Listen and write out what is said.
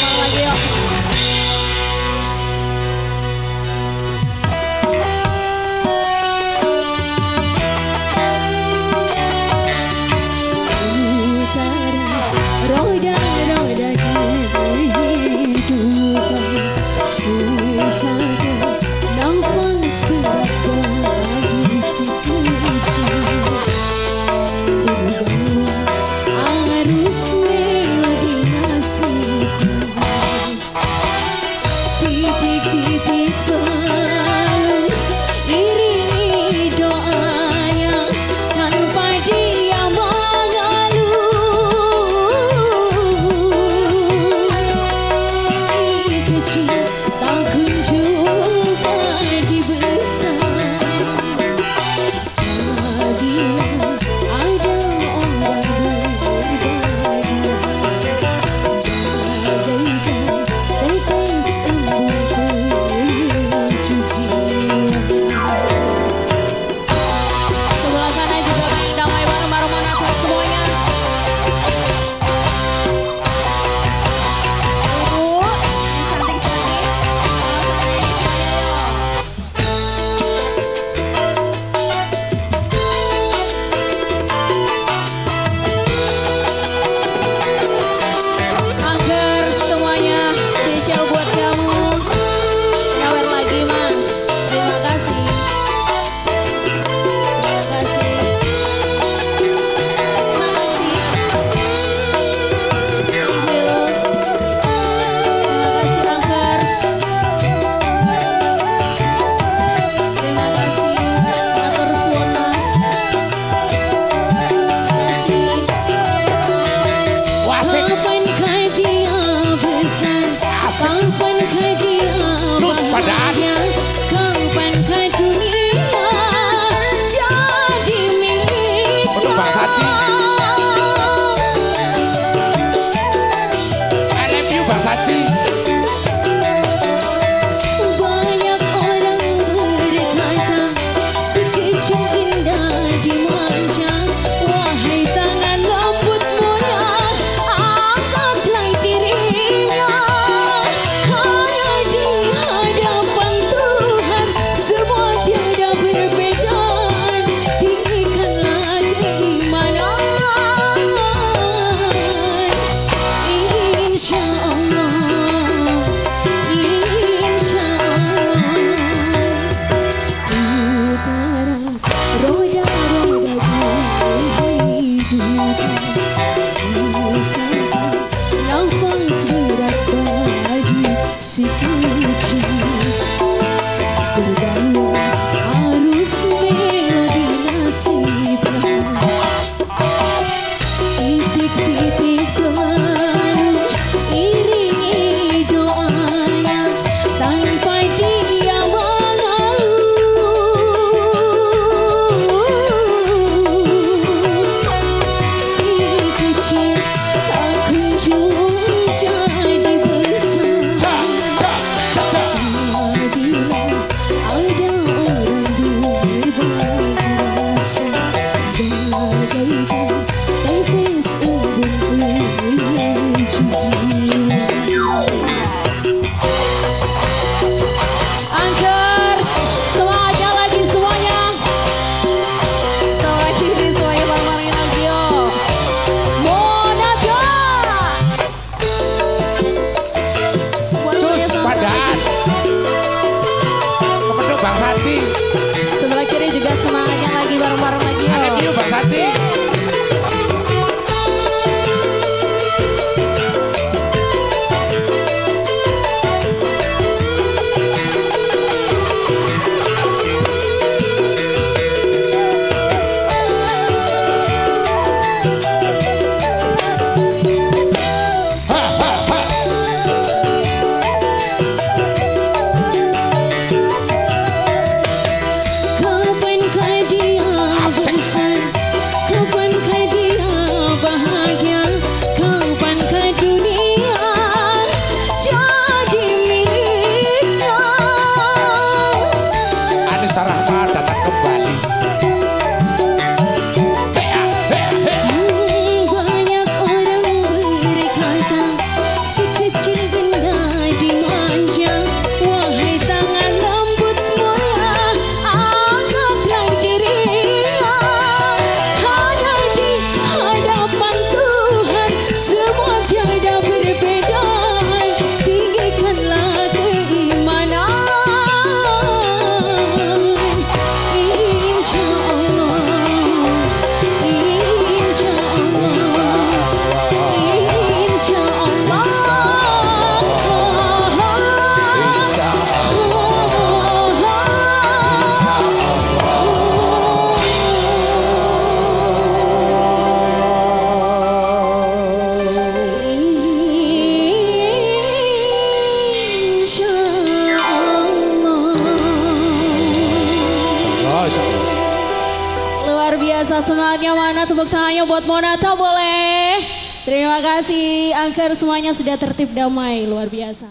妈妈就要。想 biasa semangatnya mana tepuk tangannya buat Monata boleh. Terima kasih, angker semuanya sudah tertib damai, luar biasa.